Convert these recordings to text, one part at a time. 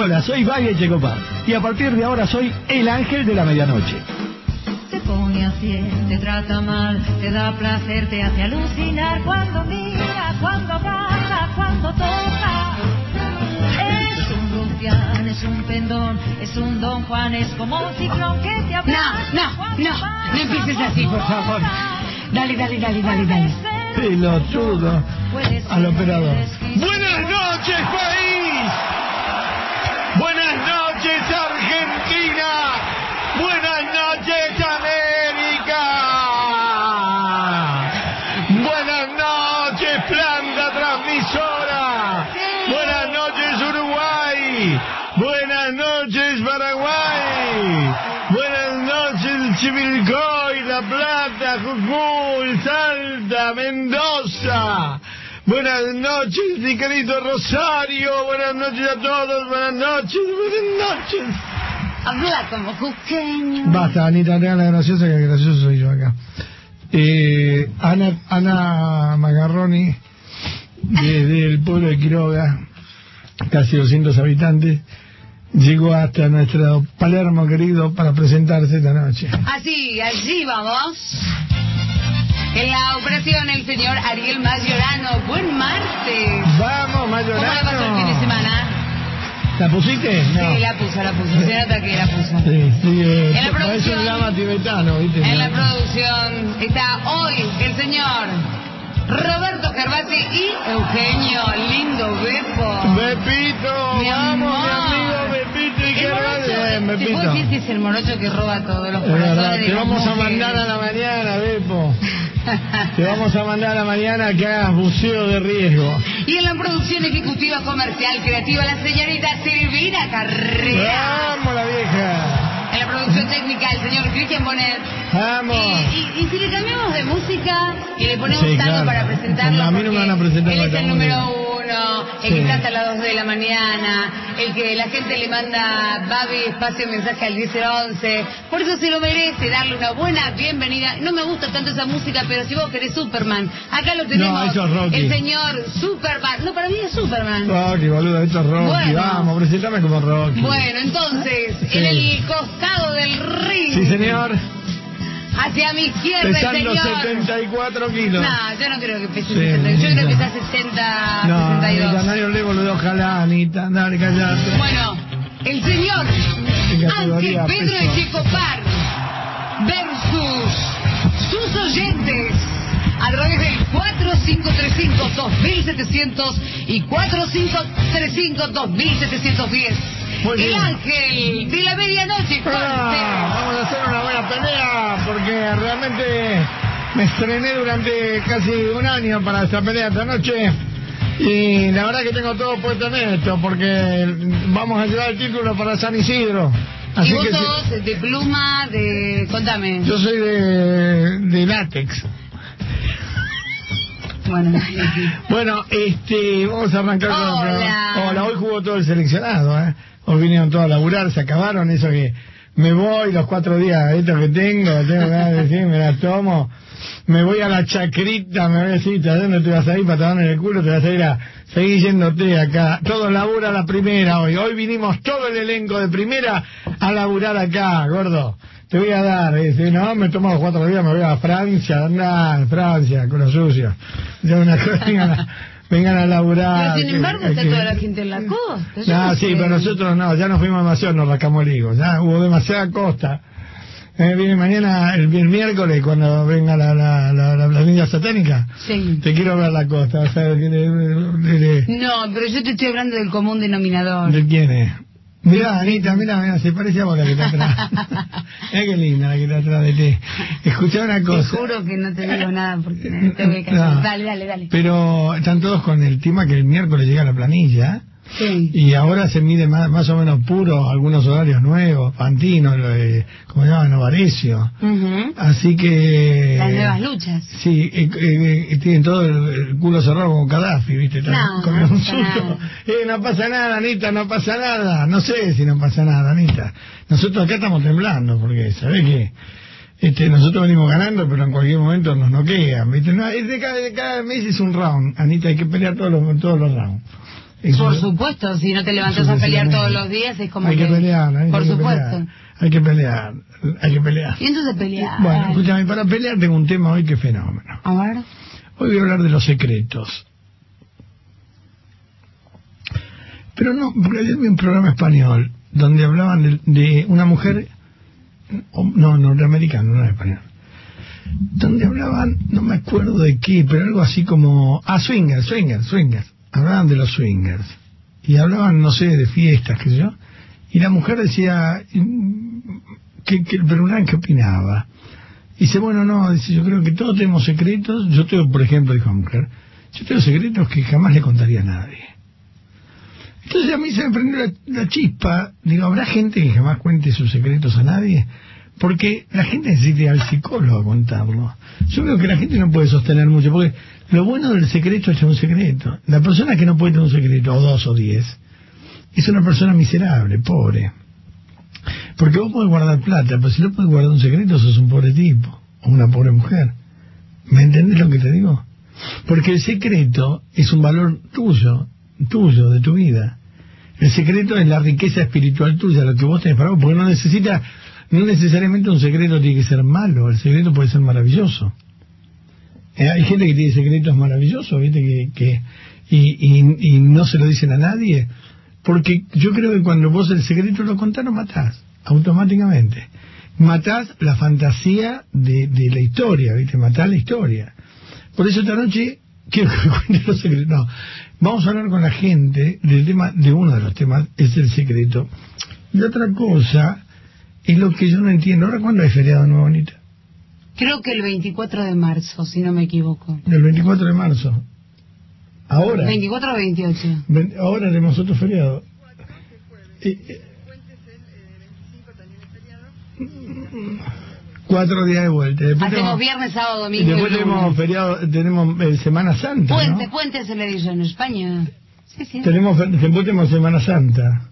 Hola, soy Valle Checopar y a partir de ahora soy el ángel de la medianoche. Te pone así, te trata mal, te da placer, te hace alucinar cuando mira, cuando baja, cuando toca. Es un rufián, es un pendón, es un don Juan, es como un ciclón que te abraza. No, no, no, no empieces así, por favor. Dale, dale, dale, dale, dale. Pelotudo. Al operador. Buenas noches, país. Buenas noches, Argentina. Buenas noches, América. Buenas noches, planta transmisora. Buenas noches, Uruguay. Buenas noches, Paraguay. Buenas noches, Chivilcoy, La Plata, Jujuy, Salta, Mendoza. Buenas noches, mi querido Rosario. Buenas noches a todos. Buenas noches, buenas noches. Habla como juqueño. Basta, Anita, te la graciosa que gracioso soy yo acá. Eh, Ana, Ana Magarroni, desde el pueblo de Quiroga, casi 200 habitantes, llegó hasta nuestro Palermo querido para presentarse esta noche. Así, allí vamos. En la operación, el señor Ariel Mayorano. Buen martes. Vamos, ¿Cómo la pasó el fin de Mayorano. semana? ¿La pusiste? No. Sí, la puso, la puso. Se nota que la puso. Sí, sí, eh, En la producción- un tibetano, ¿viste? En la producción está hoy el señor Roberto Gervasi y Eugenio Lindo Bepo. Bepito, Mi vamos, amor. mi amigo Eh, morocho, ¿te puedo decir que es el morocho que roba todos los corazones te vamos a mandar a la mañana, Bepo. Te vamos a mandar a la mañana que hagas buceo de riesgo. Y en la producción ejecutiva comercial creativa, la señorita Silvina Carrera. ¡Vamos, la vieja! Técnica, el señor Cristian Bonet. ¡Vamos! Y, y- y si le cambiamos de música y le ponemos Sí, algo claro. para presentarlo, A mí no me van a presentar él es el número uno, el Sí. que canta a las 2 de la mañana, el que la gente le manda Babi espacio mensaje al 1011. Por eso se lo merece darle una buena bienvenida. No me gusta tanto esa música, pero si vos querés Superman, acá lo tenemos. eso es Rocky. El señor Superman. No, para mí es Superman. Rocky, boludo, esto es Rocky. Bueno. Vamos, presentame como Rocky. Bueno, entonces, Sí. en el costado del ring. Sí, señor. Hacia mi izquierda, Pesando señor. 74 kilos. No, yo no creo que pese Sí, 60. Yo creo que Anita. está 60, No, Anita, 62. nadie le boludo, ojalá, Anita. Dale, callate. Bueno, el señor Ángel Pedro peso. Echecopar versus sus oyentes a través del 4535-2700 y 4535-2710. Muy El bien. ángel de la medianoche. Ah, vamos a hacer una buena pelea porque realmente me estrené durante casi un año para esta pelea esta noche y la verdad que tengo todo puesto en esto porque vamos a llevar el título para San Isidro. Así y vos que si- sos de pluma, de... Contame. yo soy de, de látex. Bueno, Bueno, este, vamos a arrancar con el Hola. programa. Hola, hoy jugó todo el seleccionado, ¿eh? Hoy vinieron todos a laburar, se acabaron eso que me voy los cuatro días, esto que tengo, tengo ganas de decir, me la tomo, me voy a la chacrita, me voy a decir, ¿a dónde te vas a ir? Patadón en el culo, te vas a ir a seguir yéndote acá. Todos labura la primera hoy. Hoy vinimos todo el elenco de primera a laburar acá, gordo. Te voy a dar, si no, me tomo los cuatro días, me voy a Francia, anda, Francia, con los sucios. Ya una cosa, vengan a, laburar. Pero sin que- embargo está que- toda la gente en la costa. Yo no, no sí, sé. pero nosotros no, ya nos fuimos demasiado, nos rascamos el higo, ya hubo demasiada costa. Eh, viene mañana, el, el miércoles, cuando venga la, la, la, la, la línea satánica, Sí. te quiero ver la costa, o sea, de, de- de- No, pero yo te estoy hablando del común denominador. ¿de quién es? Mirá, Anita, mirá, mirá, se parece a vos la que está atrás. mirá qué linda la que está atrás de ti. Escuchá una Te cosa. juro que no te digo nada porque tengo que. No. Dale, dale, dale. Pero están todos con el tema que el miércoles llega la planilla. Sí. Y ahora se mide más, más o menos puro algunos horarios nuevos, Pantino, lo de, ¿cómo se llama? Novarecio. Así que... Las nuevas luchas. Sí, eh, eh, eh, tienen todo el, el culo cerrado como Gaddafi, ¿viste? No, con no un pasa susto. nada. Eh, no pasa nada, Anita, no pasa nada. No sé si no pasa nada, Anita. Nosotros acá estamos temblando, porque, ¿sabés qué? Este, nosotros venimos ganando, pero en cualquier momento nos noquean, ¿viste? No, es de cada, de cada mes es un round, Anita, hay que pelear todos los, todos los rounds. Por supuesto, si no te levantas a pelear todos los días es como hay que, pelear, hay, Por que supuesto. pelear, hay que pelear, hay que pelear. Y entonces pelear. Bueno, escúchame, para pelear tengo un tema hoy que es fenómeno. A ver. Hoy voy a hablar de los secretos. Pero no, porque ayer vi un programa español donde hablaban de, de una mujer, no, norteamericano, no español, donde hablaban, no me acuerdo de qué, pero algo así como, ah, swingers, swingers, swingers, hablaban de los swingers, y hablaban, no sé, de fiestas, qué sé yo, y la mujer decía, mm, que, que el personaje qué opinaba, y dice, bueno, no, dice, yo creo que todos tenemos secretos. Yo tengo, por ejemplo, dijo la mujer, yo tengo secretos que jamás le contaría a nadie. Entonces a mí se me prendió la, chispa. Digo, ¿habrá gente que jamás cuente sus secretos a nadie? Porque la gente necesita al psicólogo contarlo. Yo veo que la gente no puede sostener mucho, porque lo bueno del secreto es un secreto. La persona que no puede tener un secreto, o dos o diez, es una persona miserable, pobre. Porque vos podés guardar plata, pero si no podés guardar un secreto, sos un pobre tipo, o una pobre mujer. ¿Me entendés lo que te digo? Porque el secreto es un valor tuyo, tuyo, de tu vida. El secreto es la riqueza espiritual tuya, lo que vos tenés para vos, porque no necesita, no necesariamente un secreto tiene que ser malo, el secreto puede ser maravilloso. Eh, hay gente que tiene secretos maravillosos, ¿viste? Que, y, no se lo dicen a nadie, porque yo creo que cuando vos el secreto lo contás, lo matás, automáticamente. Matás la fantasía de, la historia, ¿viste? Matás la historia. Por eso esta noche quiero que me cuentes los secretos. No, vamos a hablar con la gente del tema, de uno de los temas, es el secreto. Y otra cosa es lo que yo no entiendo. ¿Ahora cuándo hay feriado nuevo, bonita? Creo que el 24 de marzo, si no me equivoco. El 24 de marzo. Ahora. 24 o 28. Ven- Ahora tenemos otro feriado. Eh, Cuatro días de vuelta. Después Hacemos tenemos, viernes, sábado, y domingo. después tenemos feriado, tenemos eh, Semana Santa. ¿no? Puente, puente se le dice en España. Sí, sí. Tenemos, después tenemos Semana Santa.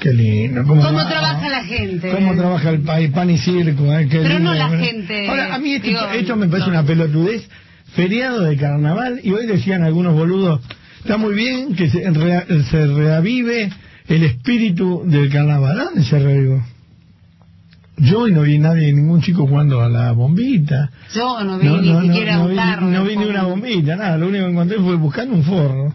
Qué lindo. ¿Cómo, ¿Cómo trabaja la gente? ¿Cómo trabaja el país? Pan y circo. eh, qué Pero lindo, no la ¿verdad? gente, Ahora, a mí esto, digo, esto me parece no. una pelotudez. Feriado de carnaval, y hoy decían algunos boludos, está muy bien que se, rea- se reavive el espíritu del carnaval. ¿A ¿Dónde se reavivó? Yo hoy no vi nadie, ningún chico jugando a la bombita. Yo no vi ni siquiera no un carro. no vi ni una bombita, nada. Lo único que encontré fue buscando un forro.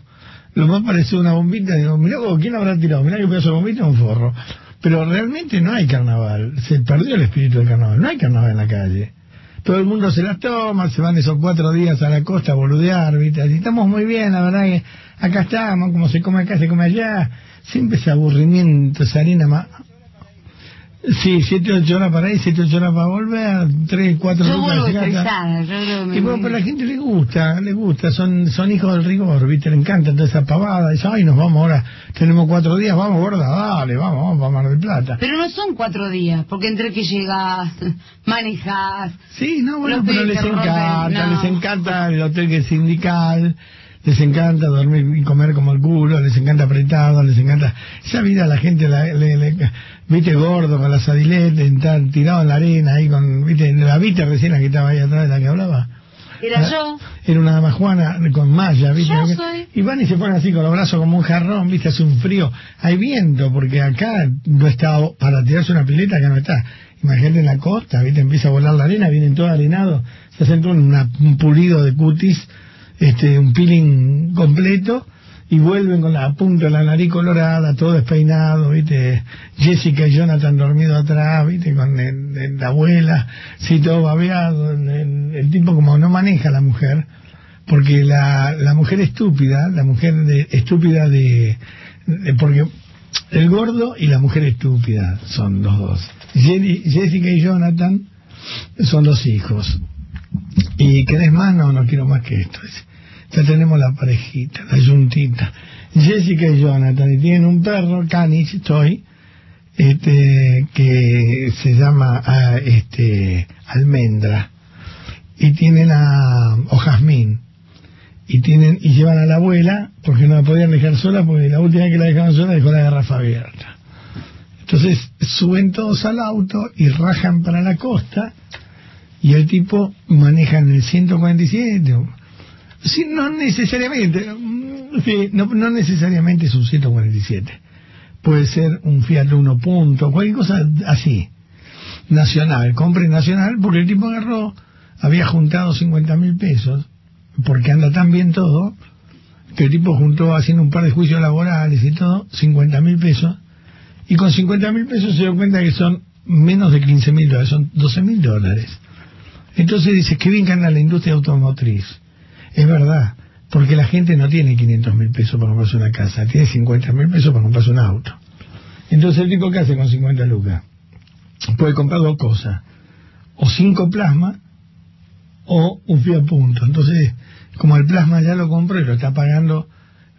Lo más pareció una bombita. Digo, mirá vos, ¿quién habrá tirado? Mirá que pedazo de bombita, un forro. Pero realmente no hay carnaval. Se perdió el espíritu del carnaval. No hay carnaval en la calle. Todo el mundo se las toma, se van esos cuatro días a la costa a boludear, ¿viste? Estamos muy bien, la verdad que acá estamos, como se come acá, se come allá. Siempre ese aburrimiento, esa arena más... Sí, siete, ocho horas para ir, siete, ocho horas para volver, tres, cuatro Yo lucas vuelvo estresada. Yo creo que Y bueno, pero a la gente le gusta, le gusta, son son hijos del rigor, ¿viste? Le encanta toda esa pavada. Dice, ay, nos vamos ahora, tenemos cuatro días, vamos, gorda, dale, vamos, vamos para Mar del Plata. Pero no son cuatro días, porque entre que llegas, manejas, Sí, no, bueno, pero les encanta, no. les encanta el hotel que es sindical, les encanta dormir y comer como el culo, les encanta apretado, les encanta... Esa vida la gente, la, le, le- viste, gordo, con la sadilete, tirado en la arena, ahí con, viste, la viste recién la que estaba ahí atrás de la que hablaba. era yo. Era una dama Juana con malla, ¿viste? Yo soy. Y van y se ponen así con los brazos como un jarrón, ¿viste? Hace un frío. Hay viento, porque acá no está, para tirarse una pileta, acá no está. Imagínate en la costa, ¿viste? Empieza a volar la arena, vienen todos arenados, se hacen todo una- un pulido de cutis, este, un peeling completo, y vuelven con la punta de la nariz colorada, todo despeinado, ¿viste? Jessica y Jonathan dormidos atrás, ¿viste? Con el- el- la abuela, sí, todo babeado, el, tipo como no maneja a la mujer, porque la, la mujer estúpida, la mujer de, estúpida de, porque el gordo y la mujer estúpida son los dos. Jessica y Jonathan son los hijos. ¿Y querés más? No, no quiero más que esto. dice. Ya tenemos la parejita, la yuntita. Jessica y Jonathan, y tienen un perro, Canich, Toy, este, que se llama ah, este, Almendra. Y tienen a, o Jazmín. Y tienen, y llevan a la abuela, porque no la podían dejar sola, porque la última vez que la dejaron sola dejó la garrafa abierta. Entonces suben todos al auto y rajan para la costa y el tipo maneja en el 147 Sí, no necesariamente. mm, Sí, no, no necesariamente es un 147. Puede ser un Fiat Uno punto, cualquier cosa así. Nacional, compre nacional, porque el tipo agarró, había juntado 50 mil pesos, porque anda tan bien todo, que el tipo juntó haciendo un par de juicios laborales y todo, 50 mil pesos, y con 50 mil pesos se dio cuenta que son menos de 15 mil dólares, son 12 mil dólares. Entonces dice, qué bien la industria automotriz. Es verdad, porque la gente no tiene 500 mil pesos para comprarse una casa, tiene 50 mil pesos para comprarse un auto. Entonces el tipo que hace con 50 lucas puede comprar dos cosas, o cinco plasmas o un Fiat Punto. Entonces, como el plasma ya lo compró y lo está pagando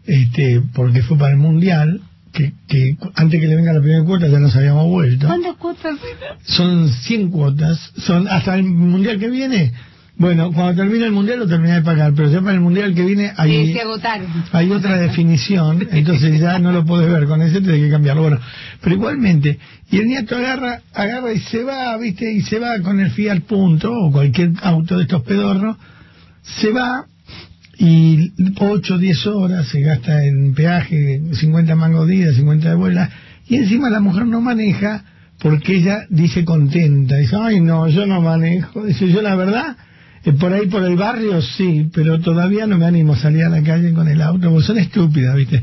este porque fue para el mundial, que, que antes que le venga la primera cuota ya nos habíamos vuelto. ¿Cuántas cuotas? Son 100 cuotas, son hasta el mundial que viene. Bueno, cuando termine el mundial lo terminé de pagar, pero ya para el mundial que viene Sí, hay, se agotaron. hay otra definición, entonces ya no lo puedes ver, con ese tiene que cambiarlo. Bueno, pero igualmente, y el nieto agarra, agarra y se va, viste, y se va con el Fiat Punto o cualquier auto de estos pedorros, se va y 8 o 10 horas se gasta en peaje, 50 mangos ida, 50 de vuelta, y encima la mujer no maneja porque ella dice contenta, dice, ay no, yo no manejo, dice yo la verdad, por ahí por el barrio sí, pero todavía no me animo a salir a la calle con el auto, porque son estúpidas, ¿viste?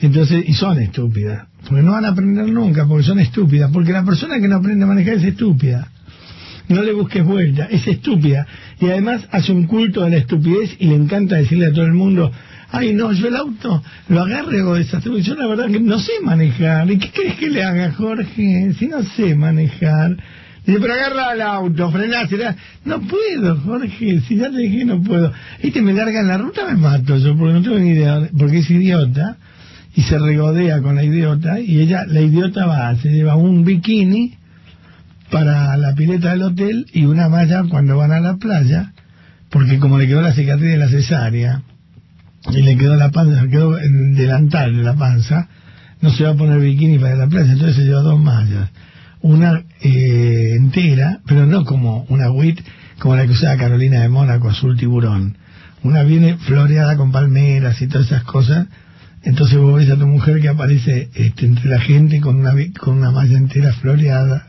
Entonces, y son estúpidas, porque no van a aprender nunca, porque son estúpidas, porque la persona que no aprende a manejar es estúpida. No le busques vuelta, es estúpida. Y además hace un culto de la estupidez y le encanta decirle a todo el mundo, ay no, yo el auto lo agarro de esa Yo la verdad que no sé manejar. ¿Y qué crees que le haga, Jorge? Si no sé manejar. Dice, pero agarra el auto, frená, será. No puedo, Jorge, si ya te dije no puedo. Este me larga en la ruta, me mato yo, porque no tengo ni idea, porque es idiota, y se regodea con la idiota, y ella, la idiota va, se lleva un bikini para la pileta del hotel y una malla cuando van a la playa, porque como le quedó la cicatriz de la cesárea, y le quedó la panza, le quedó el delantal de la panza, no se va a poner bikini para la playa, entonces se lleva dos mallas una eh, entera, pero no como una WIT como la que usaba Carolina de Mónaco, azul tiburón. Una viene floreada con palmeras y todas esas cosas. Entonces vos ves a tu mujer que aparece este, entre la gente con una, con una malla entera floreada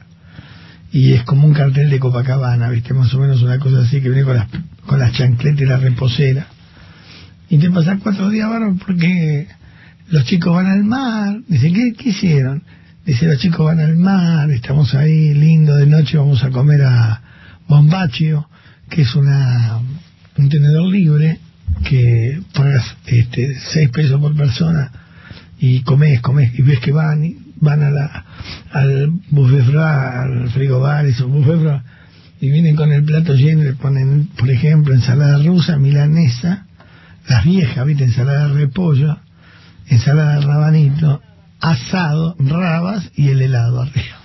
y es como un cartel de Copacabana, ¿viste? Más o menos una cosa así que viene con las, con las chancletas y la reposera. Y te pasas cuatro días, varón, porque los chicos van al mar. Dice, ¿qué, qué hicieron? Dice, los chicos van al mar, estamos ahí, lindo, de noche vamos a comer a Bombaccio, que es una un tenedor libre, que pagas este, seis pesos por persona y comes, comes, y ves que van, y van a la, al buffet froid, al frigobar, esos buffet y vienen con el plato lleno, le ponen, por ejemplo, ensalada rusa, milanesa, las viejas, ¿viste? Ensalada de repollo, ensalada de rabanito, asado, rabas y el helado arriba.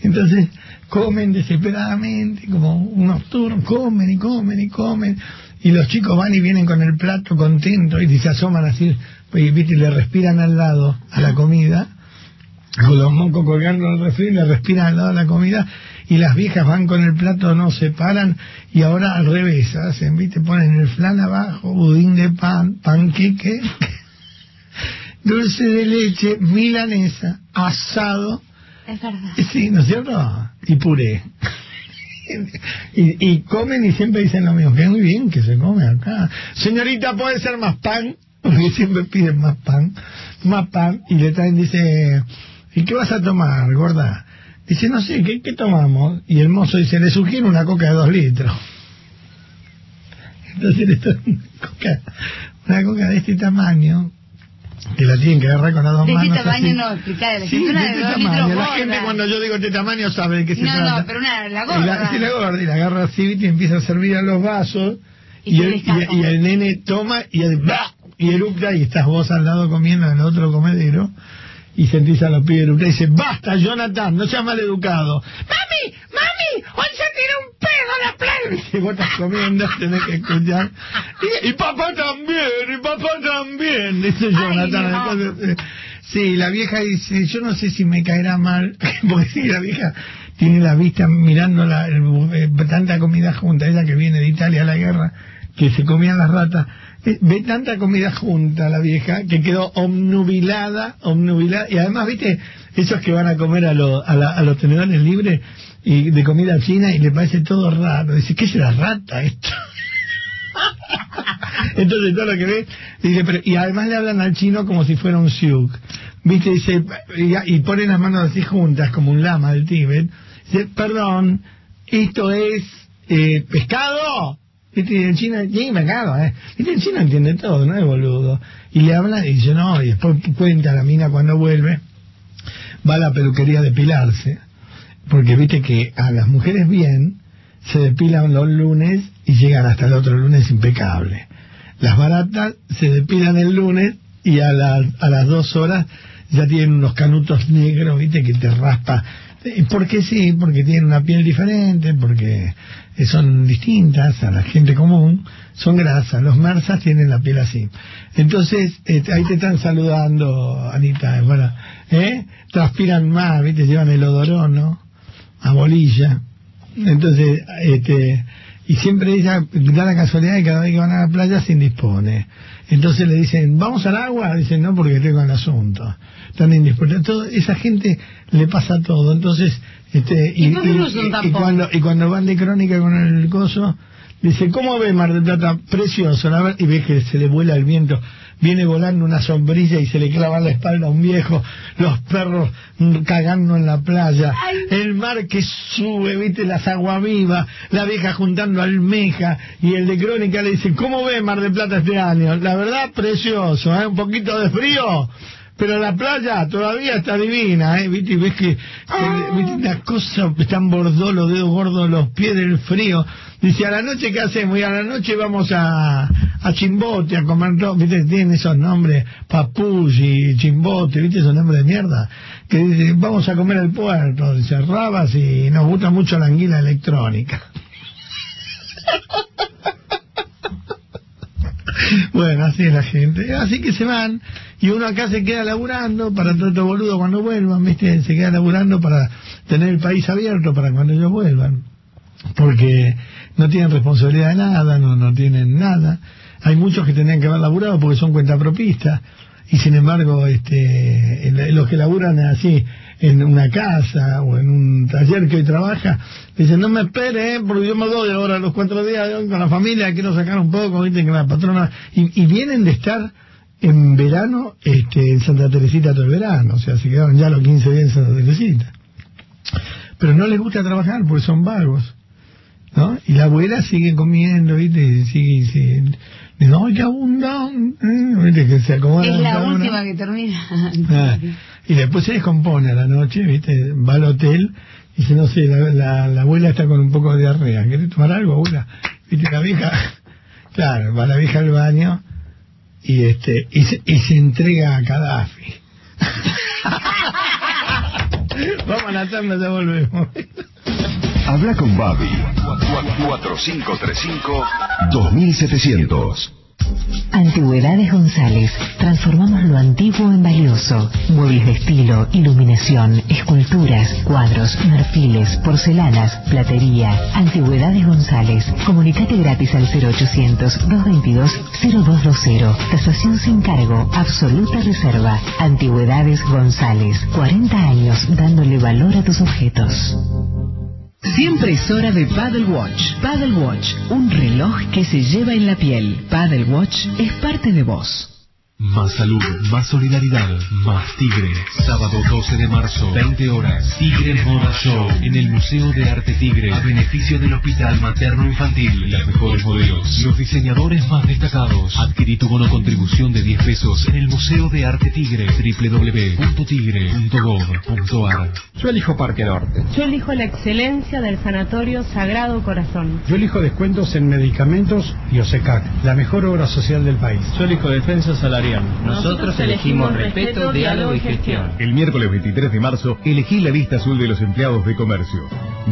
Entonces comen desesperadamente, como unos turnos, comen y comen y comen, y los chicos van y vienen con el plato contentos y se asoman así, pues, ¿viste? y le respiran al lado a la comida, con los mocos colgando el refri, le respiran al lado a la comida, y las viejas van con el plato, no se paran, y ahora al revés, hacen, ¿viste? Ponen el flan abajo, budín de pan, panqueque, dulce de leche, milanesa, asado, Es verdad. Sí, ¿no es cierto? Y puré. y, y comen y siempre dicen lo mismo, que muy bien que se come acá. Señorita, ¿puede ser más pan? Porque siempre piden más pan, más pan, y le traen, dice, ¿y qué vas a tomar, gorda? Dice, no sé, ¿qué, qué tomamos? Y el mozo dice, le sugiero una coca de dos litros. Entonces le traen una coca, una coca de este tamaño, que la tienen que agarrar con las dos De este manos. tamaño así. no, explicar la Sí, gente. de Una de este dos tamaño. litros La gorda. gente cuando yo digo este tamaño sabe de qué se No, trata. no, pero una, la Y la, gorda. sí, la gorda, y la agarra así, y empieza a servir a los vasos, Y el, descarga. y- y el nene toma y el ¡bah! y eructa, y estás vos al lado comiendo en el otro comedero, y sentís a los pibes eructar, y dice, basta, Jonathan, no seas maleducado. ¡Mami! ¡Mami! ¡Hoy se tira un pedo a la playa! Y vos estás comiendo, tenés que escuchar. Y, y papá también, y papá también, dice Jonathan. no. Entonces, eh, Sí, la vieja dice, yo no sé si me caerá mal, porque sí, la vieja tiene la vista mirando la, el- eh, tanta comida junta, ella que viene de Italia a la guerra, que se comían las ratas, ve tanta comida junta la vieja que quedó omnubilada, omnubilada, y además, viste, esos que van a comer a, lo- a, la- a los tenedores libres y de comida china y le parece todo raro, dice, ¿qué la rata esto? Entonces todo lo que ve, dice, pero, y además le hablan al chino como si fuera un siuk. Viste, dice, y, y ponen las manos así juntas como un lama del Tíbet. Dice, perdón, esto es eh, pescado. Viste, y el chino, sí, pescado, eh. Viste, el chino entiende todo, no es boludo. Y le hablan y dice, no, y después cuenta la mina cuando vuelve, va a la peluquería a depilarse. Porque viste que a las mujeres bien se depilan los lunes y llegan hasta el otro lunes impecable. Las baratas se depilan el lunes y a las, a las dos horas ya tienen unos canutos negros, viste, que te raspa. ¿Por qué sí? Porque tienen una piel diferente, porque son distintas a la gente común, son grasas. Los mersas tienen la piel así. Entonces, eh, ahí te están saludando, Anita, bueno, ¿eh? Transpiran más, viste, llevan el odorón, ¿no? A bolilla. Entonces, este, y siempre ella da la casualidad de que cada vez que van a la playa se indispone. Entonces le dicen, ¿vamos al agua? Dicen, no, porque tengo el asunto. Están indispuestos. Todo, esa gente le pasa todo. Entonces, este, ¿Y y cuando, y cuando van de crónica con el coso, dice, ¿cómo ve Mar del Plata? Precioso, la ver- y ve que se le vuela el viento. Viene volando una sombrilla y se le clava en la espalda a un viejo, los perros cagando en la playa, el mar que sube, viste, las aguas vivas, la vieja juntando almeja, y el de crónica le dice, ¿cómo ve Mar del Plata este año? La verdad, precioso, ¿eh? un poquito de frío, pero la playa todavía está divina, ¿eh? ¿Viste? Y ves que, que- ¿viste? Una cosa, están bordos los dedos gordos, los pies del frío. Dice, a la noche, ¿qué hacemos? Y a la noche vamos a, a Chimbote, a comer todo. ¿Viste? Tienen esos nombres, Papuchi, Chimbote, ¿viste? Esos nombres de mierda. Que dice, vamos a comer al puerto, dice, Rabas, y nos gusta mucho la anguila electrónica. Bueno, así es la gente. Así que se van y uno acá se queda laburando para estos boludo cuando vuelvan, ¿viste? Se queda laburando para tener el país abierto para cuando ellos vuelvan. Porque no tienen responsabilidad de nada, no, no tienen nada. Hay muchos que tendrían que haber laburado porque son cuentapropistas y sin embargo este los que laburan así en una casa o en un taller que hoy trabaja dicen no me espere ¿eh? porque yo me doy ahora los cuatro días con la familia quiero sacar un poco viste que la patrona y, y vienen de estar en verano este en Santa Teresita todo el verano o sea se quedaron ya los 15 días en Santa Teresita pero no les gusta trabajar porque son vagos ¿no? Y la abuela sigue comiendo, ¿viste? Sigue, sigue. ¡ay, qué abundante! ¿Viste? Que se acomoda Es la cada una. última que termina. Ah, y después se descompone a la noche, ¿viste? Va al hotel y dice, no sé, la, la, la abuela está con un poco de diarrea. ¿Querés tomar algo, abuela? ¿Viste? La vieja, claro, va la vieja al baño y este y se, y se entrega a Gaddafi. Vamos a la tanda, ya volvemos. Habla con Babi. 4535-2700. Antigüedades González. Transformamos lo antiguo en valioso. Muebles de estilo, iluminación, esculturas, cuadros, marfiles, porcelanas, platería. Antigüedades González. Comunicate gratis al 0800-222-0220. Tasación sin cargo. Absoluta reserva. Antigüedades González. 40 años dándole valor a tus objetos. Siempre es hora de Paddle Watch. Paddle Watch, un reloj que se lleva en la piel. Paddle Watch es parte de vos. Más salud, más solidaridad, más Tigre. Sábado 12 de marzo, 20 horas. Tigre Moda Show en el Museo de Arte Tigre a beneficio del Hospital Materno Infantil. Las mejores modelos, los diseñadores más destacados. Adquirí tu bono contribución de 10 pesos en el Museo de Arte Tigre www.tigre.gov.ar. Yo elijo Parque Norte. Yo elijo la excelencia del Sanatorio Sagrado Corazón. Yo elijo descuentos en medicamentos y OSECAC, la mejor obra social del país. Yo elijo defensa salarial. Nosotros elegimos respeto, diálogo y gestión. El miércoles 23 de marzo elegí la lista azul de los empleados de comercio.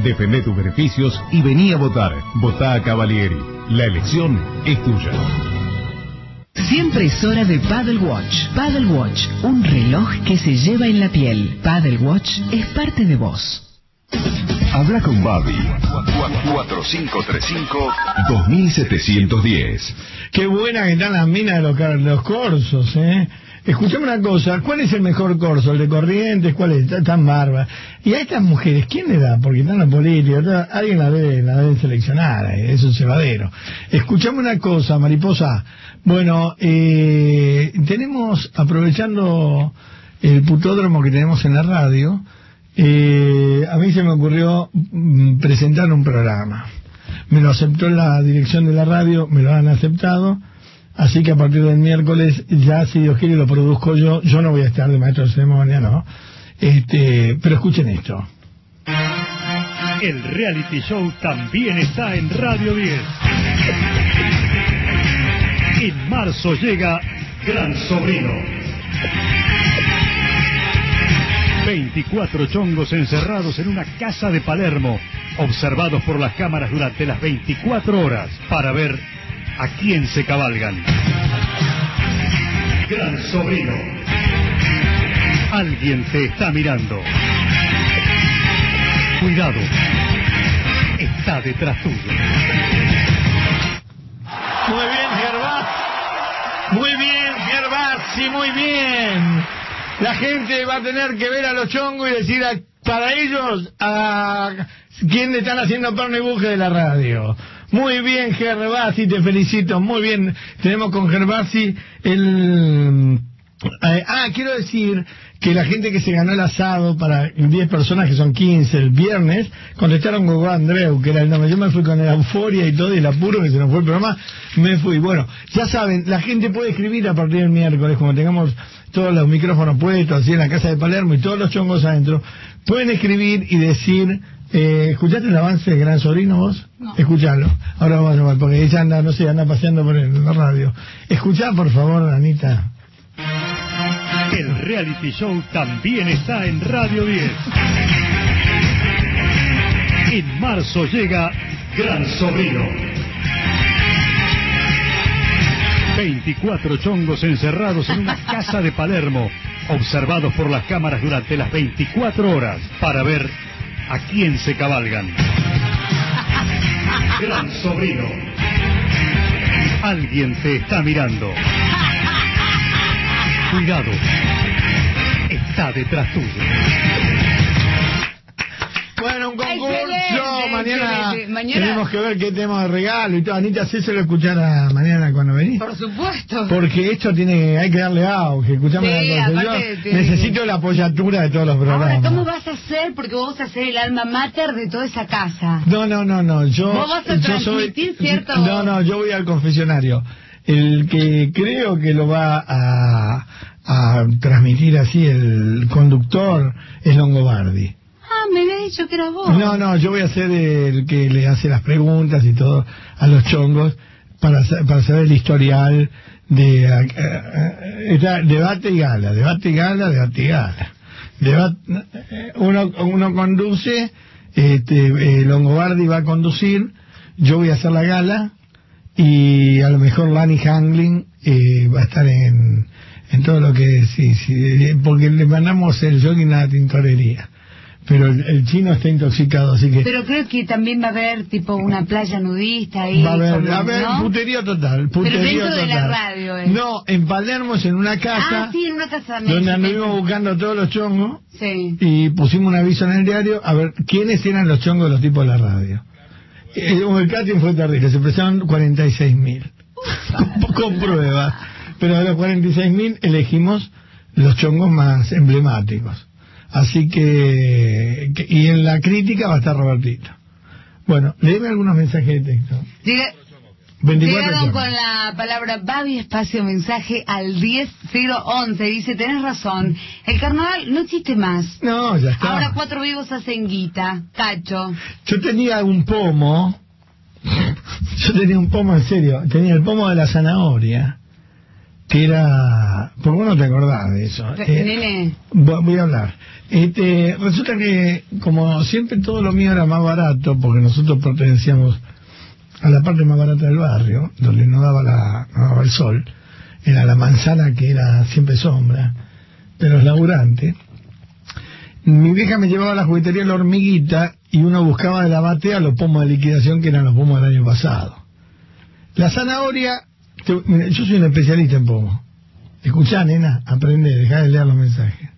Defendé tus beneficios y vení a votar. Votá a Cavalieri. La elección es tuya. Siempre es hora de Paddle Watch. Paddle Watch, un reloj que se lleva en la piel. Paddle Watch es parte de vos. Habla con Babi. 4535-2710. Qué buena que están las minas de los, los corsos, ¿eh? Escuchame una cosa, ¿cuál es el mejor corso? ¿El de Corrientes? ¿Cuál es? Está- Tan. Y a estas mujeres, ¿quién le da? Porque están los políticos, todas- alguien la debe, la debe seleccionar, eh, es un cebadero. Escuchame una cosa, mariposa. Bueno, eh, tenemos, aprovechando el putódromo que tenemos en la radio, eh, a mí se me ocurrió mm, presentar un programa. Me lo aceptó la dirección de la radio, me lo han aceptado, así que a partir del miércoles ya, si Dios quiere, lo produzco yo. Yo no voy a estar de maestro de ceremonia, ¿no? Este, pero escuchen esto. El reality show también está en Radio 10. En marzo llega Gran Sobrino. 24 chongos encerrados en una casa de Palermo, observados por las cámaras durante las 24 horas para ver a quién se cabalgan. Gran Sobrino. Alguien te está mirando. Cuidado. Está detrás tuyo. Muy bien, Gervás. Muy bien, Gervás, sí, muy bien. La gente va a tener que ver a los chongos y decir a- para ellos a quién le están haciendo porno y buje de la radio. Muy bien, Gervasi, te felicito. Muy bien. Tenemos con Gervasi el... eh, ah, quiero decir que la gente que se ganó el asado para 10 personas, que son 15 el viernes, contestaron Gogo Andreu, que era el nombre. Yo me fui con la euforia y todo, y el apuro que se nos fue el programa, me fui. Bueno, ya saben, la gente puede escribir a partir del miércoles, como tengamos todos los micrófonos puestos, así en la casa de Palermo y todos los chongos adentro, pueden escribir y decir, eh, ¿escuchaste el avance de Gran Sobrino vos? No. Escuchalo. Ahora vamos a llamar, porque ella anda, no sé, anda paseando por el- la radio. Escuchá, por favor, Anita. El reality show también está en Radio 10. En marzo llega Gran Sobrino. 24 chongos encerrados en una casa de Palermo, observados por las cámaras durante las 24 horas para ver a quién se cabalgan. Gran Sobrino. Alguien te está mirando. Cuidado. Está detrás tuyo. Bueno, un concurso. Excelente, mañana, excelente. Mañana- tenemos que ver qué tema de regalo y todo. Anita, sí se lo escuchará mañana cuando venís. Por supuesto. Porque esto tiene, hay que darle auge. Escuchame Sí, una cosa. aparte Yo te- necesito la apoyatura de todos los programas. Ahora, ¿cómo vas a hacer? Porque vos vas a ser el alma mater de toda esa casa. No, no, no, no. Yo, Vos vas a yo soy. transmitir cierto- No, no, yo voy al confesionario. El que creo que lo va a, a transmitir así el conductor es Longobardi. Ah, me había dicho que era vos. No, no, yo voy a ser el que le hace las preguntas y todo a los chongos para, para saber el historial de eh, eh, debate y gala, debate y gala, debate y gala. Debat- eh, uno, uno conduce, este, eh, Longobardi va a conducir, yo voy a hacer la gala y a lo mejor Lani Hangling eh, va a estar en, en todo lo que sí, sí, eh, porque le mandamos el jogging a la tintorería. Pero el, el chino está intoxicado, así que Pero creo que también va a haber tipo una playa nudista ahí. va a haber, como, a ver, ¿no? puterío total, puterío dentro de total. la radio, ¿eh? No, en Palermo es en una casa Ah, sí, en una casa también. donde anduvimos buscando todos los chongos Sí. y pusimos un aviso en el diario a ver quiénes eran los chongos de los tipos de la radio. Eh, El casting fue terrible, se presentaron 46.000 con, con pruebas. Pero de los 46.000 elegimos los chongos más emblemáticos. Así que, y en la crítica va a estar Robertito. Bueno, léeme algunos mensajes de texto. Llega- 24 Llegaron con la palabra Babi espacio mensaje al 10011. Dice, tenés razón, el carnaval no existe más. No, ya está. Ahora cuatro vivos hacen guita, cacho. Yo tenía un pomo, yo tenía un pomo en serio, tenía el pomo de la zanahoria, que era, ¿por qué no te acordás de eso? Eh, Nene, vo- voy a hablar. Este, resulta que, como siempre todo lo mío era más barato, porque nosotros pertenecíamos a la parte más barata del barrio, donde no daba, la, no daba el sol, era la manzana que era siempre sombra, de los laburantes, mi vieja me llevaba a la juguetería La Hormiguita y uno buscaba de la batea los pomos de liquidación que eran los pomos del año pasado. La zanahoria, te- mira, yo soy un especialista en pomos. Escuchá, nena, aprende, dejá de leer los mensajes.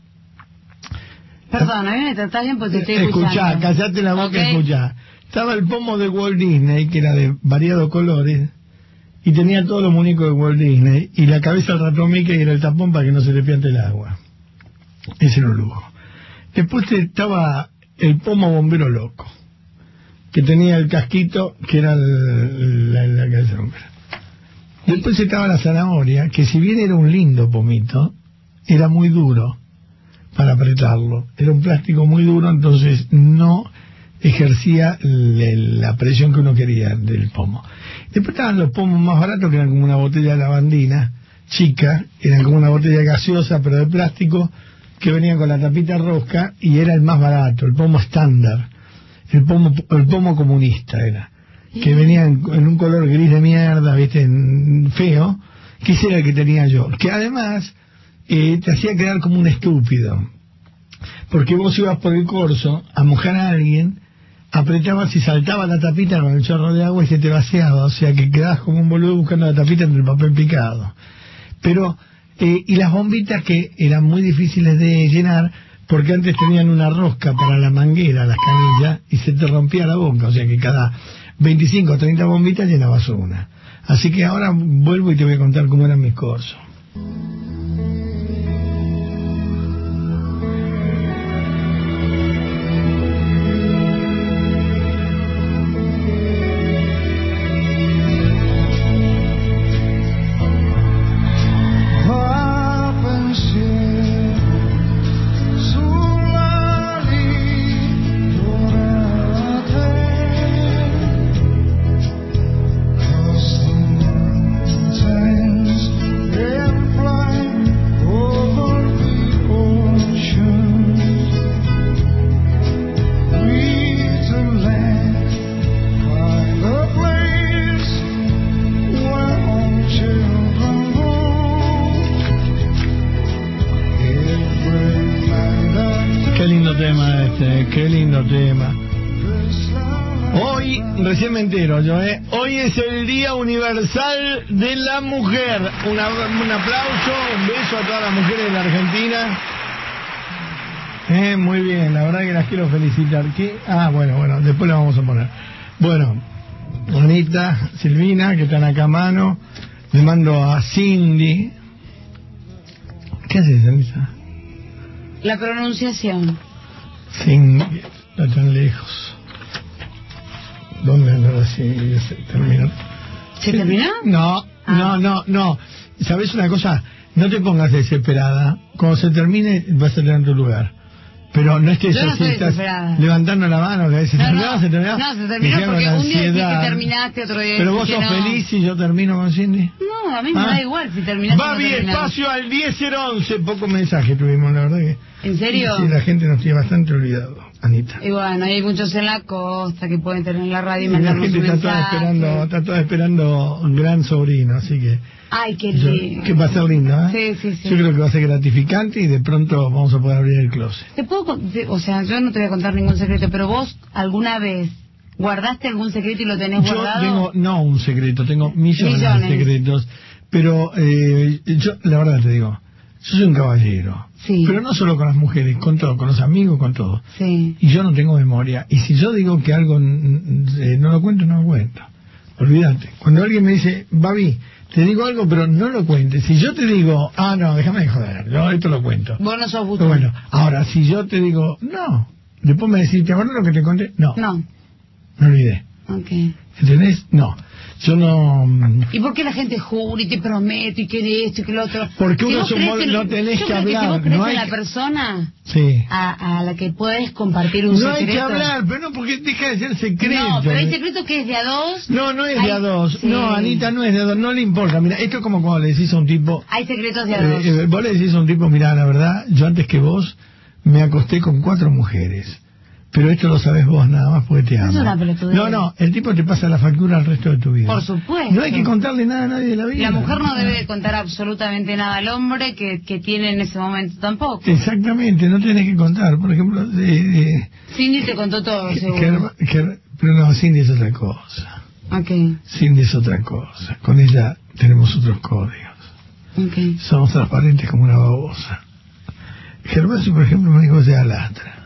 Perdón, a mí me tratás bien porque te estoy Escuchá, callate la boca, Ok. escuchá. Estaba el pomo de Walt Disney, que era de variados colores, y tenía todos los muñecos de Walt Disney, y la cabeza del ratón Mickey era el tapón para que no se le piante el agua. Ese era un lujo. Después estaba el pomo bombero loco, que tenía el casquito, que era el- la, la cabeza bombero. Después estaba la zanahoria, que si bien era un lindo pomito, era muy duro para apretarlo. Era un plástico muy duro, entonces no ejercía la presión que uno quería del pomo. Después estaban los pomos más baratos, que eran como una botella de lavandina, chica, eran como una botella gaseosa, pero de plástico, que venían con la tapita rosca, y era el más barato, el pomo estándar, el pomo, el pomo comunista era, que venía en, en un color gris de mierda, viste, en- feo, que ese era el que tenía yo, que además eh, te hacía quedar como un estúpido, porque vos ibas por el corso a mojar a alguien, apretabas y saltaba la tapita con el chorro de agua y se te vaciaba, o sea que quedabas como un boludo buscando la tapita entre el papel picado. Pero, eh, y las bombitas que eran muy difíciles de llenar, porque antes tenían una rosca para la manguera, las canillas, y se te rompía la boca, o sea que cada 25 o 30 bombitas llenabas una. Así que ahora vuelvo y te voy a contar cómo eran mis corsos. Yo, ¿eh? Hoy es el Día Universal de la Mujer. Una- un aplauso, un beso a todas las mujeres de la Argentina. Eh, muy bien, la verdad que las quiero felicitar. ¿Qué? Ah, bueno, bueno, después la vamos a poner. Bueno, Anita, Silvina, que están acá a mano. Le mando a Cindy. ¿Qué haces, Anita? La pronunciación. Cindy, está tan lejos. ¿Dónde andará Cindy? Se terminó. ¿Se terminó? No, no, no, no. ¿Sabes una cosa? No te pongas desesperada. Cuando se termine, vas a tener tu lugar. Pero no es que Yo no estás levantando la mano, que se No, terminó, no. se terminó. No, se terminó porque un día decís que terminaste, otro día Pero vos sos no. feliz si yo termino con Cindy. No, a mí me Ah. da igual si terminaste no Babi, terminaste. espacio al 10011. Poco mensaje tuvimos, la verdad que. ¿En serio? Sí, la gente nos tiene bastante olvidado, Anita. Y bueno, hay muchos en la costa que pueden tener la radio y la mandarnos gente un está toda esperando, está toda esperando un gran sobrino, así que. Ay, qué yo- lindo. que va a ser lindo, ¿eh? Sí, sí, sí. Yo creo que va a ser gratificante y de pronto vamos a poder abrir el closet. Te puedo, o sea, yo no te voy a contar ningún secreto, pero vos alguna vez guardaste algún secreto y lo tenés Yo guardado. tengo, no un secreto, tengo millones, Millones. de secretos, pero eh, yo, la verdad te digo, yo soy un caballero. Sí. Pero no solo con las mujeres, con todo, con los amigos, con todo. Sí. Y yo no tengo memoria. Y si yo digo que algo eh, no lo cuento, no lo cuento. Olvídate. Cuando alguien me dice, Babi, te digo algo, pero no lo cuentes. Si yo te digo, ah, no, déjame de joder, yo esto lo cuento. Vos no sos Pero bueno, ahora, si yo te digo, no, después me decís, ¿te acuerdas lo que te conté? No, No. me olvidé. Ok. ¿Entendés? No. Yo no... mm, ¿Y por qué la gente jura y te promete y que esto y que lo otro? Porque Si uno modo- en- no tenés yo que creo si hablar, vos no en hay la que- persona Sí. a, a la que puedes compartir un No secreto. hay que hablar, pero no, porque deja de ser secreto. No, pero hay secreto que es de a dos. No, no es Hay- de a dos. sí. No, Anita, no es de a dos. No le importa. Mira, esto es como cuando le decís a un tipo... Hay secretos de a eh, dos. eh, vos le decís a un tipo, mira, la verdad, yo antes que vos me acosté con cuatro mujeres. Pero esto lo sabes vos nada más porque te ama. Es una pelotudez. No, no, el tipo te pasa la factura al resto de tu vida. Por supuesto. No hay que contarle nada a nadie de la vida. La mujer no debe de contar absolutamente nada al hombre que, que tiene en ese momento tampoco. Exactamente, no tenés que contar. Por ejemplo, de, de- Cindy te contó todo, que- seguro. que- pero no, Cindy es otra cosa. Ok, Cindy es otra cosa. Con ella tenemos otros códigos. ok. Somos transparentes como una babosa. Gervasio, por ejemplo, me dijo que sea lastra.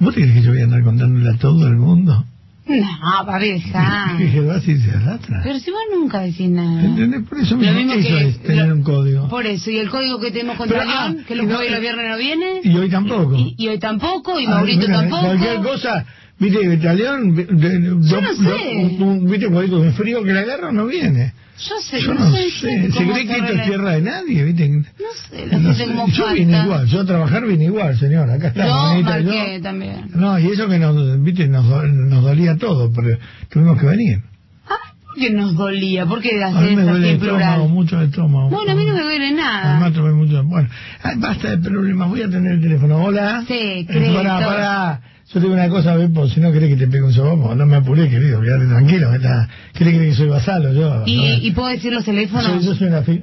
¿Vos te crees que yo voy a andar contándole a todo el mundo? No, papi, dejá. Que Gervasio sea lastra. Pero si vos nunca decís nada. ¿Entendés? Por eso Lo mismo, eso que- es tener lo- un código. Por eso, y el código que tenemos contra Pero, ah, León, que los jueves y los viernes no viene, Y hoy tampoco. y, y hoy tampoco, y Ah, Maurito tampoco. Cualquier cosa, viste, italiano, de- de- Yo no sé. un- viste, de frío que la agarra no viene. Yo sé, Yo no, no sé, sé, se cree que esto es tierra de nadie, viste. No sé, la No gente sé, Yo vine igual, yo a trabajar vine igual, señor, acá está. Yo también. No, y eso que nos, viste, nos, nos dolía todo, pero tuvimos que venir. Que nos dolía, ¿por qué A mí me duele el estómago, mucho el estómago. Bueno, a mí no me duele nada. Además tomé mucho. Bueno, basta de problemas, voy a tener el teléfono. Hola. Sí, creo. Pará, pará. Yo tengo una cosa, Bepo, si no querés que te pegue un sobomo, no me apuré, querido, quédate tranquilo. está- ¿Querés que soy vasalo yo? ¿Y, No, ¿Y puedo decir los teléfonos? soy, yo soy una, fi-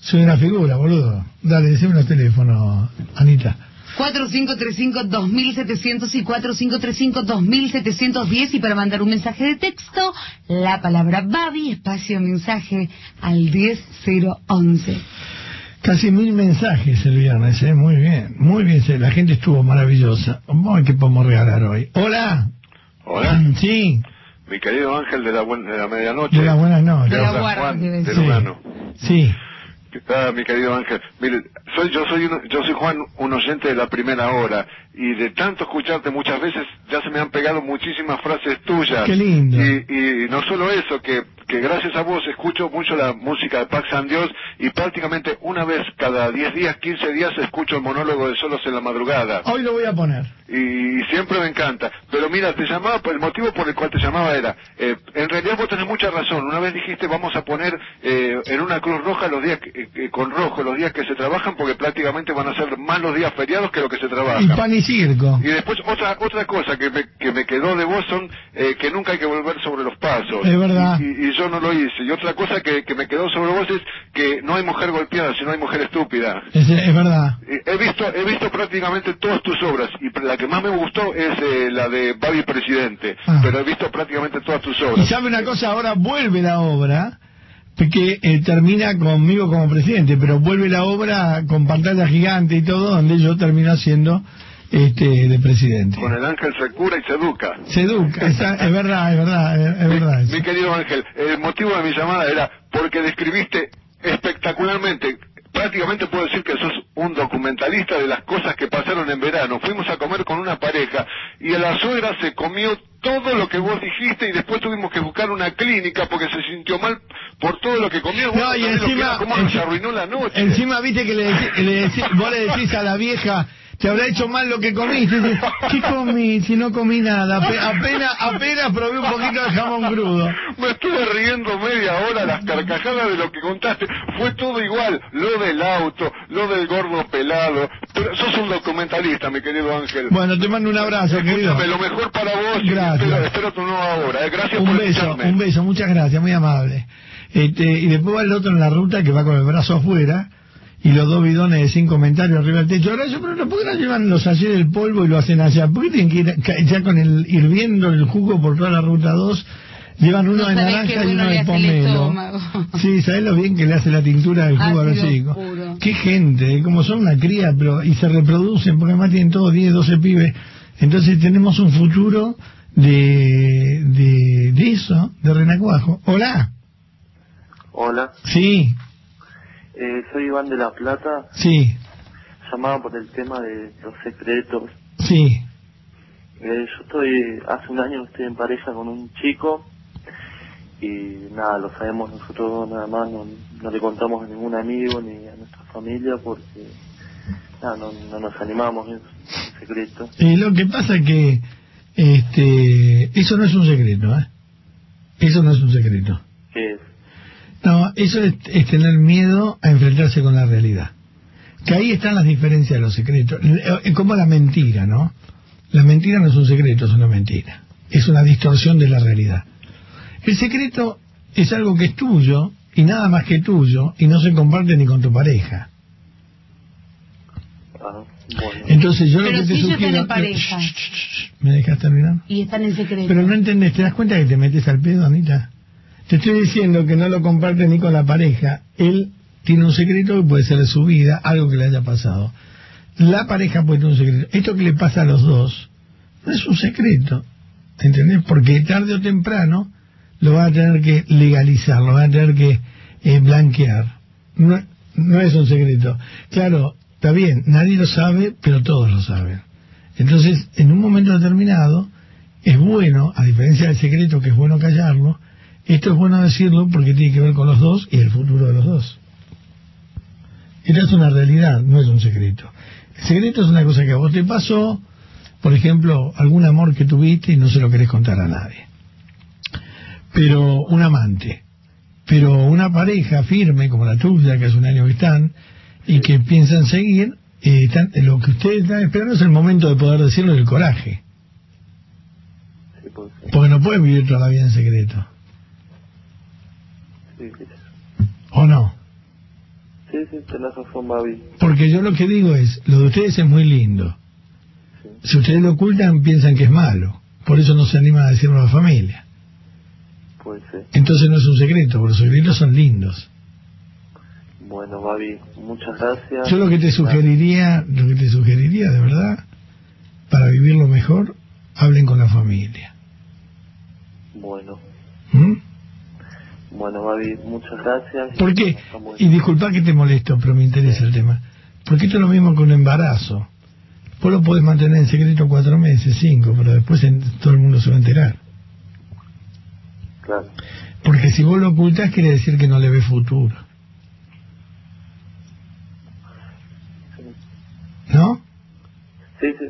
soy una figura, boludo. Dale, decime los teléfonos, Anita. 4535-2700 y 4535-2710 y para mandar un mensaje de texto, la palabra Babi, espacio mensaje al 10011. Casi mil mensajes el viernes, ¿eh? Muy bien, muy bien. La gente estuvo maravillosa. Vamos a ver qué podemos regalar hoy. Hola. Hola, Sí, mi querido ángel de la, buen- de la medianoche. de las buenas noches. De De la San Juan, de. Sí. Lugano. Sí. ¿Qué tal, mi querido Ángel? Mire, soy, yo soy un, yo soy Juan, un oyente de la primera hora, y de tanto escucharte muchas veces ya se me han pegado muchísimas frases tuyas. Qué lindo. Y, y no solo eso, que, que gracias a vos escucho mucho la música de Pax and Dios, y prácticamente una vez cada 10 días, 15 días escucho el monólogo de Solos en la Madrugada. Hoy lo voy a poner. y siempre me encanta. Pero mira, te llamaba, el motivo por el cual te llamaba era, eh, en realidad vos tenés mucha razón. Una vez dijiste vamos a poner eh, en una cruz roja los días que- eh, con rojo los días que se trabajan porque prácticamente van a ser más los días feriados que lo que se trabaja. Y pan y circo. Y después otra otra cosa que me, que me quedó de vos son eh, que nunca hay que volver sobre los pasos. Es verdad. Y, y- y yo no lo hice. Y otra cosa que, que me quedó sobre vos es que no hay mujer golpeada, sino hay mujer estúpida. Es, es verdad. Eh, He visto, he visto prácticamente todas tus obras y la que más me gustó es eh, la de Babi Presidente, Ah. pero he visto prácticamente todas tus Y obras. sabe una cosa, ahora vuelve la obra, que eh, termina conmigo como presidente, pero vuelve la obra con pantalla gigante y todo, donde yo termino siendo este, de presidente. Con el ángel se cura y se educa. Se educa, esa- es verdad, es verdad, es, es verdad. Mi querido Ángel, el motivo de mi llamada era porque describiste espectacularmente, prácticamente puedo decir que sos un documentalista de las cosas que pasaron en verano. Fuimos a comer con una pareja y a la suegra se comió todo lo que vos dijiste y después tuvimos que buscar una clínica porque se sintió mal por todo lo que comió. No, y encima, cómo nos arruinó la noche. encima viste que le, decí- le decí- vos le decís a la vieja, te habrá hecho mal lo que dice, ¿Qué comí? Si no comí nada. Ape- Apenas, apenas probé un poquito de jamón crudo. Me estuve riendo media hora las carcajadas de lo que contaste. Fue todo igual. Lo del auto, lo del gordo pelado. Pero sos un documentalista, mi querido Ángel. Bueno, te mando un abrazo, querido. Lo mejor para vos. Gracias. Espero, espero tu nueva obra. eh. Gracias Un por beso, escucharme. un beso, muchas gracias, muy amable. Este, y después va el otro en la ruta que va con el brazo afuera y los dos bidones de sin comentarios arriba del techo. Ahora yo, pero ¿por qué no llevan los ayer el polvo y lo hacen allá? ¿Por qué tienen que ir ya con el hirviendo el jugo por toda la ruta 2? Llevan uno No de naranja y uno de pomelo. Sí, ¿sabés lo bien que le hace la tintura del jugo a los chicos? Qué gente, ¿eh? como son una cría, pero y se reproducen, porque además tienen todos 10, 12 pibes. Entonces tenemos un futuro de, de, de eso, de renacuajo. Hola. Hola, Sí, eh, soy Iván de La Plata, sí, llamaba por el tema de los secretos. sí. Eh, yo estoy, hace un año estoy en pareja con un chico y nada, lo sabemos nosotros nada más, no, no le contamos a ningún amigo ni a nuestra familia porque nada, no, no nos animamos, es un secreto. Y lo que pasa es que este, eso no es un secreto, ¿eh? Eso no es un secreto. ¿Qué es? No, eso es, es tener miedo a enfrentarse con la realidad. Que ahí están las diferencias de los secretos. Eh, Como la mentira, ¿no? La mentira no es un secreto, es una mentira. Es una distorsión de la realidad. El secreto es algo que es tuyo y nada más que tuyo y no se comparte ni con tu pareja. Ah, bueno. Entonces yo lo Pero que te si están sugiero... en pareja ¿Me dejas terminar? y están en secreto. Pero no entendés, ¿te das cuenta que te metes al pedo, Anita? Te estoy diciendo que no lo comparte ni con la pareja. Él tiene un secreto que puede ser de su vida, algo que le haya pasado. La pareja puede tener un secreto. Esto que le pasa a los dos no es un secreto, ¿entendés? Porque tarde o temprano lo van a tener que legalizar, lo van a tener que eh, blanquear. No, no es un secreto. Claro, está bien, nadie lo sabe, pero todos lo saben. Entonces, en un momento determinado, es bueno, a diferencia del secreto que es bueno callarlo, esto es bueno decirlo porque tiene que ver con los dos y el futuro de los dos. Esta es una realidad, no es un secreto. El secreto es una cosa que a vos te pasó, por ejemplo, algún amor que tuviste y no se lo querés contar a nadie. Pero un amante, pero una pareja firme como la tuya, que hace un año que están, y que piensan seguir, eh, están- lo que ustedes están esperando es el momento de poder decirlo del coraje. Sí, puede ser. Porque no pueden vivir toda la vida en secreto. Sí, sí. ¿O no? Sí, sí, tenés razón, Babi. Porque yo lo que digo es, lo de ustedes es muy lindo. Si ustedes lo ocultan, piensan que es malo. Por eso no se animan a decirlo a la familia. Puede ser. Entonces no es un secreto, porque los secretos son lindos. Bueno, Babi, muchas gracias. Yo lo que te sugeriría, lo que te sugeriría de verdad, para vivirlo mejor, hablen con la familia. Bueno, ¿Mm? Bueno, Babi, muchas gracias. ¿Por qué? Y disculpa que te molesto, pero me interesa el tema. Porque esto es lo mismo que un embarazo. Vos lo podés mantener en secreto cuatro meses, cinco, pero después en- todo el mundo se va a enterar. Claro. Porque si vos lo ocultás quiere decir que no le ves futuro. ¿No? Sí, sí.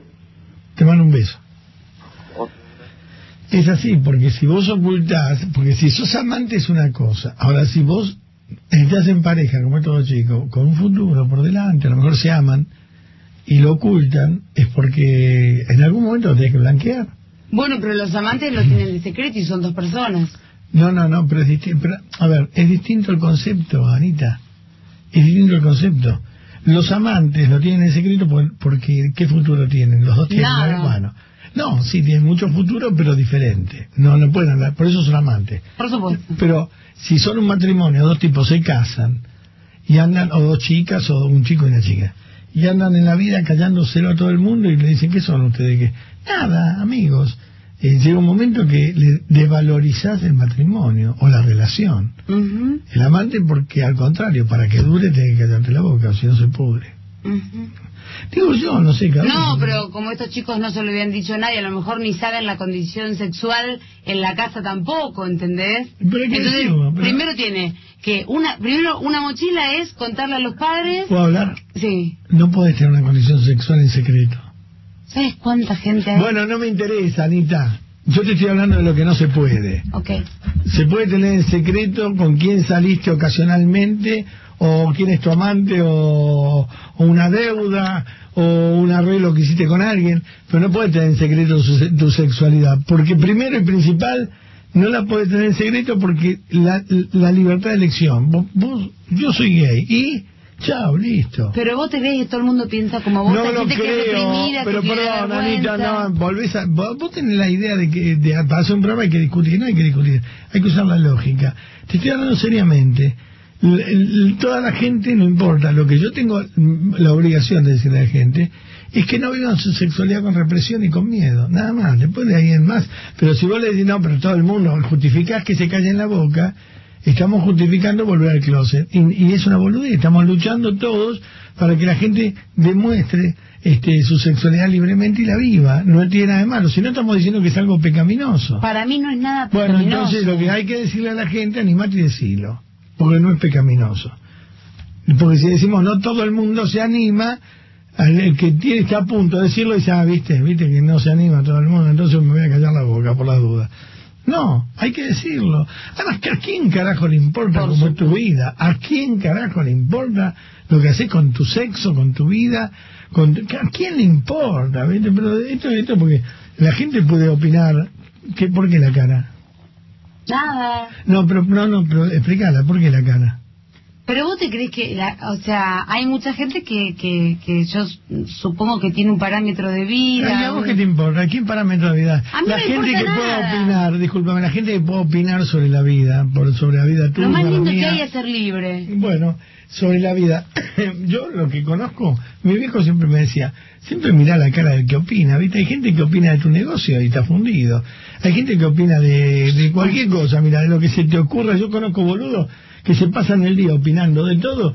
Te mando un beso. O- Es así, porque si vos ocultás, porque si sos amante es una cosa. Ahora, si vos estás en pareja, como todo chico, con un futuro por delante, a lo mejor se aman y lo ocultan, es porque en algún momento lo tenés que blanquear. Bueno, pero los amantes lo tienen de secreto y son dos personas. No, no, no, pero es distinto. a ver, es distinto el concepto, Anita. Es distinto el concepto. Los amantes lo tienen en secreto por- porque ¿qué futuro tienen? Los dos tienen bueno. No, sí, tienen mucho futuro, pero diferente. No, no pueden hablar, por eso son amantes. Por supuesto. Pero si son un matrimonio, dos tipos se casan y andan, o dos chicas, o un chico y una chica, y andan en la vida callándoselo a todo el mundo y le dicen, ¿qué son ustedes? ¿Qué? Nada, amigos. Eh, llega un momento que le devalorizás el matrimonio o la relación. El amante porque al contrario, para que dure tiene que callarte la boca, o si no se pudre. Digo yo, no sé, cada No, pero como estos chicos no se lo habían dicho a nadie, a lo mejor ni saben la condición sexual en la casa tampoco, ¿entendés? Pero ¿qué Entonces? Pero- primero tiene que una, primero una mochila es contarle a los padres. ¿Puedo hablar? Sí. No podés tener una condición sexual en secreto. ¿Sabes cuánta gente hay? Bueno, no me interesa, Anita. Yo te estoy hablando de lo que no se puede. Ok. Se puede tener en secreto con quién saliste ocasionalmente, o quién es tu amante, o, o una deuda, o un arreglo que hiciste con alguien, pero no puedes tener en secreto su- tu sexualidad, porque primero y principal no la puedes tener en secreto porque la, la libertad de elección. Vos, vos- yo soy gay y chao, listo. Pero vos te ves y todo el mundo piensa como vos. No hay lo gente que es creo, reprimida, pero que perdón, Anita, no, volvés a, vos, vos tenés la idea de que de, para hacer un programa hay que discutir, no hay que discutir, hay que usar la lógica. Te estoy hablando seriamente. Toda la gente, no importa, lo que yo tengo mm, la obligación de decirle a la gente es que no vivan su sexualidad con represión y con miedo, nada más, después de ahí en más. Pero si vos le decís, no, pero todo el mundo, justificás que se calle en la boca, estamos justificando volver al closet. Y, y es una boludez, estamos luchando todos para que la gente demuestre este, su sexualidad libremente y la viva. No tiene nada de malo, si no estamos diciendo que es algo pecaminoso. Para mí no es nada Bueno, pecaminoso. entonces lo que hay que decirle a la gente, animate y decirlo, porque no es pecaminoso. Porque si decimos no todo el mundo se anima, al el que tiene está a punto de decirlo dice, ah, viste, viste que no se anima todo el mundo, entonces me voy a callar la boca por las dudas. No, hay que decirlo. Además, ¿a quién carajo le importa cómo es tu vida? ¿A quién carajo le importa lo que haces con tu sexo, con tu vida? Con tu- ¿A quién le importa? ¿viste? Pero esto esto porque la gente puede opinar. ¿Qué, ¿Por qué la cara? Nada. No, pero no, no, pero explícala, ¿por qué la cara? Pero vos te crees que, la, o sea, hay mucha gente que, que, que yo supongo que tiene un parámetro de vida. Ay, ¿A vos qué te importa? ¿Quién parámetro de vida? A mí la no gente que pueda nada. opinar, discúlpame, la gente que pueda opinar sobre la vida, por, sobre la vida tuya, Lo más lindo que hay es ser libre. Bueno, sobre la vida. Yo lo que conozco, mi viejo siempre me decía, siempre mirá la cara del que opina, ¿viste? Hay gente que opina de tu negocio y está fundido. Hay gente que opina de, de cualquier cosa, mira, de lo que se te ocurra. Yo conozco boludos que se pasan el día opinando de todo